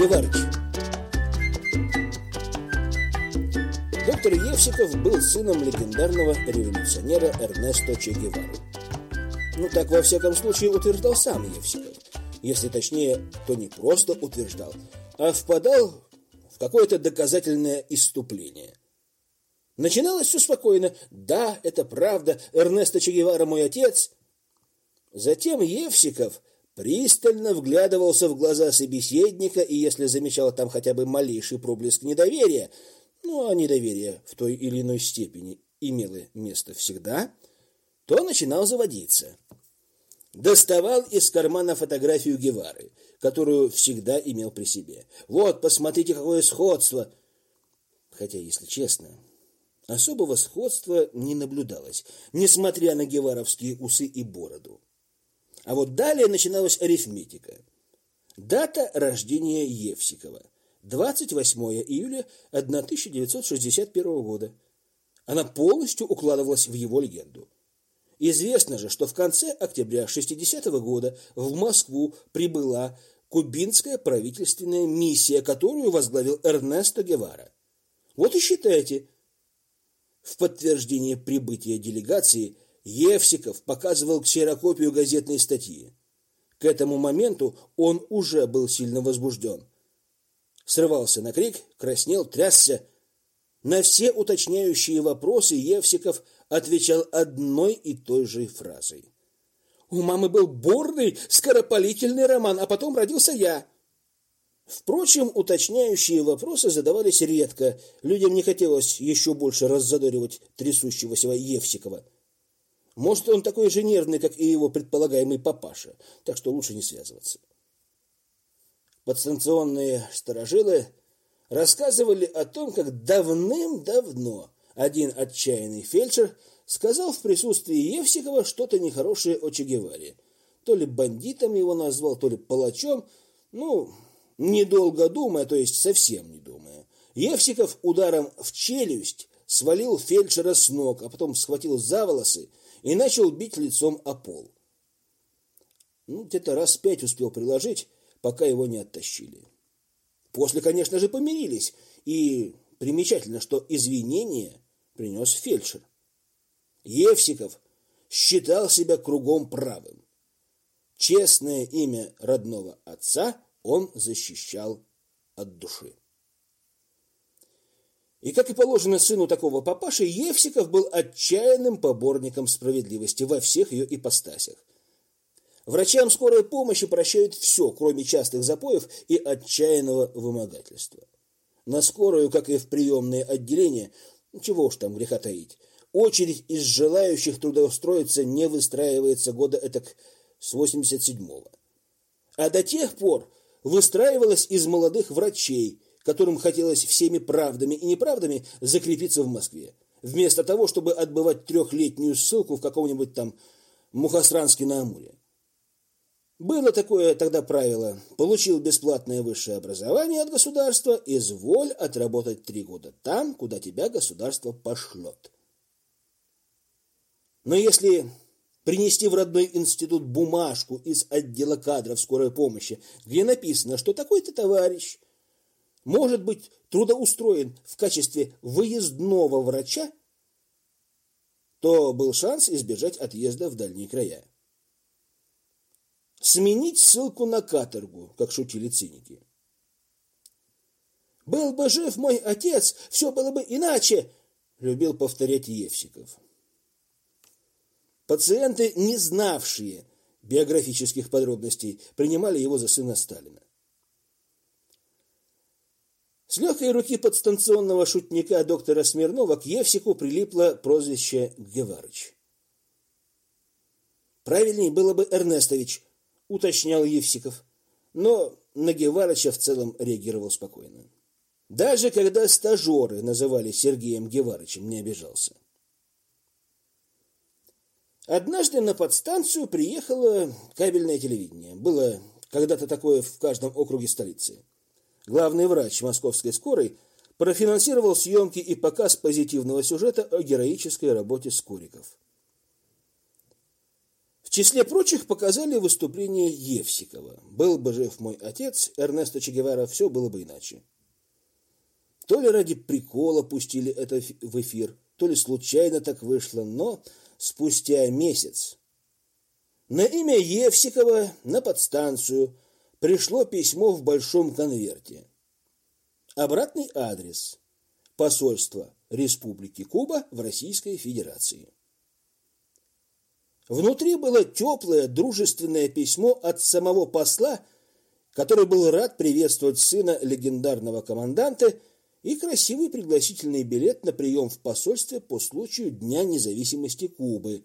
Геварыч. Доктор Евсиков был сыном легендарного революционера Эрнесто Че Гевары. Ну, так во всяком случае утверждал сам Евсиков. Если точнее, то не просто утверждал, а впадал в какое-то доказательное иступление. Начиналось все спокойно. Да, это правда, Эрнесто Че Гевара мой отец. Затем Евсиков пристально вглядывался в глаза собеседника, и если замечал там хотя бы малейший проблеск недоверия, ну, а недоверие в той или иной степени имело место всегда, то начинал заводиться. Доставал из кармана фотографию Гевары, которую всегда имел при себе. Вот, посмотрите, какое сходство. Хотя, если честно, особого сходства не наблюдалось, несмотря на геваровские усы и бороду. А вот далее начиналась арифметика. Дата рождения Евсикова – 28 июля 1961 года. Она полностью укладывалась в его легенду. Известно же, что в конце октября 60 -го года в Москву прибыла кубинская правительственная миссия, которую возглавил Эрнесто Гевара. Вот и считайте. В подтверждение прибытия делегации Евсиков показывал ксерокопию газетной статьи. К этому моменту он уже был сильно возбужден срывался на крик, краснел, трясся. На все уточняющие вопросы Евсиков отвечал одной и той же фразой. У мамы был бурный, скоропалительный роман, а потом родился я. Впрочем, уточняющие вопросы задавались редко. Людям не хотелось еще больше раззадоривать трясущегося Евсикова. Может, он такой же нервный, как и его предполагаемый папаша, так что лучше не связываться. Подстанционные сторожилы рассказывали о том, как давным-давно один отчаянный фельдшер сказал в присутствии Евсикова что-то нехорошее о Че Геваре. То ли бандитом его назвал, то ли палачом. Ну, недолго думая, то есть совсем не думая. Евсиков ударом в челюсть свалил фельдшера с ног, а потом схватил за волосы и начал бить лицом о пол. Ну, где-то раз пять успел приложить, пока его не оттащили. После, конечно же, помирились, и примечательно, что извинения принес фельдшер. Евсиков считал себя кругом правым. Честное имя родного отца он защищал от души. И, как и положено сыну такого папаши, Евсиков был отчаянным поборником справедливости во всех ее ипостасях. Врачам скорой помощи прощают все, кроме частых запоев и отчаянного вымогательства. На скорую, как и в приемные отделения, чего уж там греха таить, очередь из желающих трудоустроиться не выстраивается года этак с 87-го. А до тех пор выстраивалась из молодых врачей, которым хотелось всеми правдами и неправдами закрепиться в Москве, вместо того, чтобы отбывать трехлетнюю ссылку в каком-нибудь там Мухосранске на Амуре. Было такое тогда правило. Получил бесплатное высшее образование от государства, изволь отработать три года там, куда тебя государство пошлет. Но если принести в родной институт бумажку из отдела кадров скорой помощи, где написано, что такой-то товарищ может быть трудоустроен в качестве выездного врача, то был шанс избежать отъезда в дальние края сменить ссылку на каторгу, как шутили циники. «Был бы жив мой отец, все было бы иначе!» — любил повторять Евсиков. Пациенты, не знавшие биографических подробностей, принимали его за сына Сталина. С легкой руки подстанционного шутника доктора Смирнова к Евсику прилипло прозвище Геварыч. Правильнее было бы Эрнестович, уточнял Евсиков, но на Геварыча в целом реагировал спокойно. Даже когда стажеры называли Сергеем Геварычем, не обижался. Однажды на подстанцию приехало кабельное телевидение. Было когда-то такое в каждом округе столицы. Главный врач московской скорой профинансировал съемки и показ позитивного сюжета о героической работе Скориков. В числе прочих показали выступление Евсикова. Был бы жив мой отец, Эрнесто Че Гевара, все было бы иначе. То ли ради прикола пустили это в эфир, то ли случайно так вышло, но спустя месяц на имя Евсикова на подстанцию пришло письмо в большом конверте. Обратный адрес – посольство Республики Куба в Российской Федерации. Внутри было теплое, дружественное письмо от самого посла, который был рад приветствовать сына легендарного команданта и красивый пригласительный билет на прием в посольстве по случаю Дня независимости Кубы,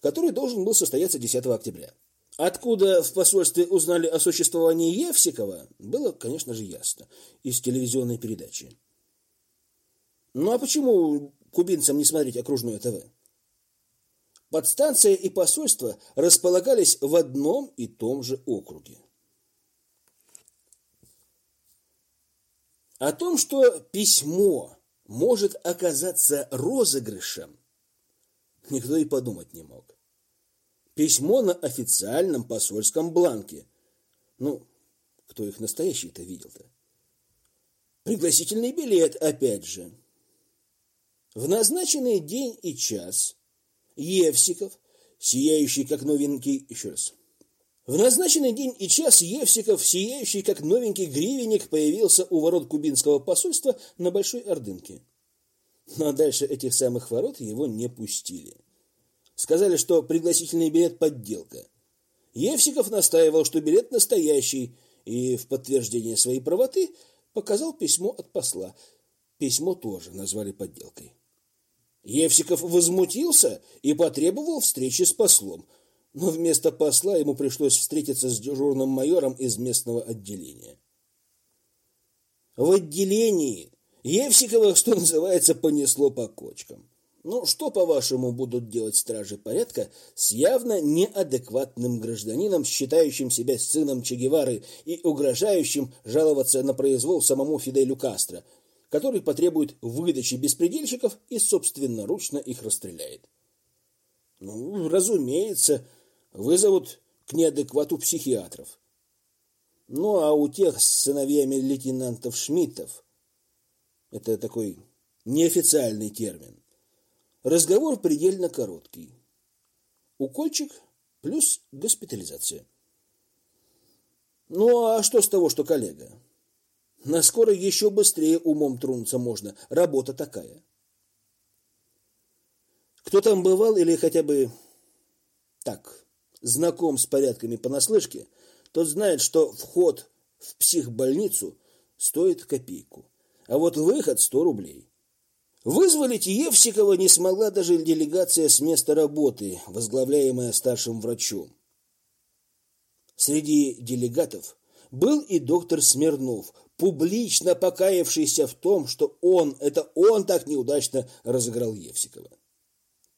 который должен был состояться 10 октября. Откуда в посольстве узнали о существовании Евсикова, было, конечно же, ясно из телевизионной передачи. Ну а почему кубинцам не смотреть окружное ТВ? Подстанция и посольство располагались в одном и том же округе. О том, что письмо может оказаться розыгрышем, никто и подумать не мог. Письмо на официальном посольском бланке. Ну, кто их настоящий-то видел-то? Пригласительный билет, опять же. В назначенный день и час Евсиков, сияющий как новенький, еще раз. В назначенный день и час Евсиков, сияющий как новенький гривенник, появился у ворот кубинского посольства на Большой Ордынке. Но дальше этих самых ворот его не пустили. Сказали, что пригласительный билет – подделка. Евсиков настаивал, что билет настоящий, и в подтверждение своей правоты показал письмо от посла. Письмо тоже назвали подделкой. Евсиков возмутился и потребовал встречи с послом, но вместо посла ему пришлось встретиться с дежурным майором из местного отделения. В отделении Евсикова, что называется, понесло по кочкам. Ну, что, по-вашему, будут делать стражи порядка с явно неадекватным гражданином, считающим себя сыном Че Гевары и угрожающим жаловаться на произвол самому Фиделю Кастро – который потребует выдачи беспредельщиков и собственноручно их расстреляет. Ну, разумеется, вызовут к неадеквату психиатров. Ну, а у тех с сыновьями лейтенантов Шмидтов, это такой неофициальный термин, разговор предельно короткий. Укольчик плюс госпитализация. Ну, а что с того, что коллега? На скоро еще быстрее умом тронуться можно. Работа такая. Кто там бывал или хотя бы так, знаком с порядками понаслышке, тот знает, что вход в психбольницу стоит копейку, а вот выход сто рублей. Вызволить Евсикова не смогла даже делегация с места работы, возглавляемая старшим врачом. Среди делегатов был и доктор Смирнов, публично покаявшийся в том, что он, это он так неудачно разыграл Евсикова.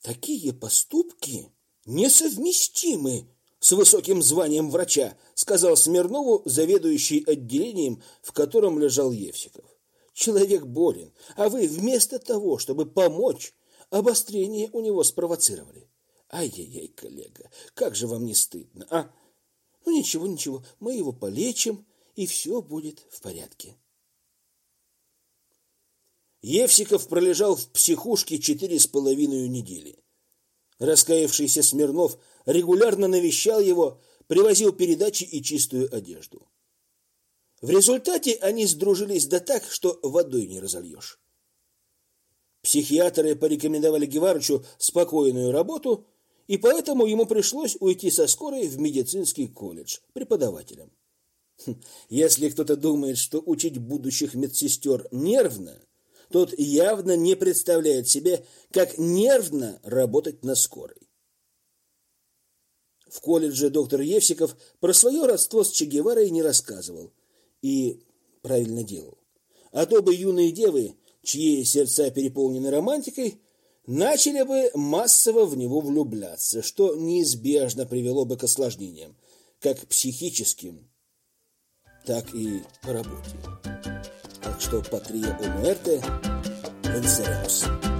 Такие поступки несовместимы с высоким званием врача, сказал Смирнову заведующий отделением, в котором лежал Евсиков. Человек болен, а вы вместо того, чтобы помочь, обострение у него спровоцировали. Ай-яй-яй, коллега, как же вам не стыдно, а? Ну ничего, ничего, мы его полечим, и все будет в порядке. Евсиков пролежал в психушке четыре с половиной недели. Раскаявшийся Смирнов регулярно навещал его, привозил передачи и чистую одежду. В результате они сдружились да так, что водой не разольешь. Психиатры порекомендовали Геварычу спокойную работу, и поэтому ему пришлось уйти со скорой в медицинский колледж преподавателем. Если кто-то думает, что учить будущих медсестер нервно, тот явно не представляет себе, как нервно работать на скорой. В колледже доктор Евсиков про свое родство с Че Геварой не рассказывал и правильно делал. А то бы юные девы, чьи сердца переполнены романтикой, начали бы массово в него влюбляться, что неизбежно привело бы к осложнениям, как психическим, так и по работе. Так что патрия у муэрте венсерemos.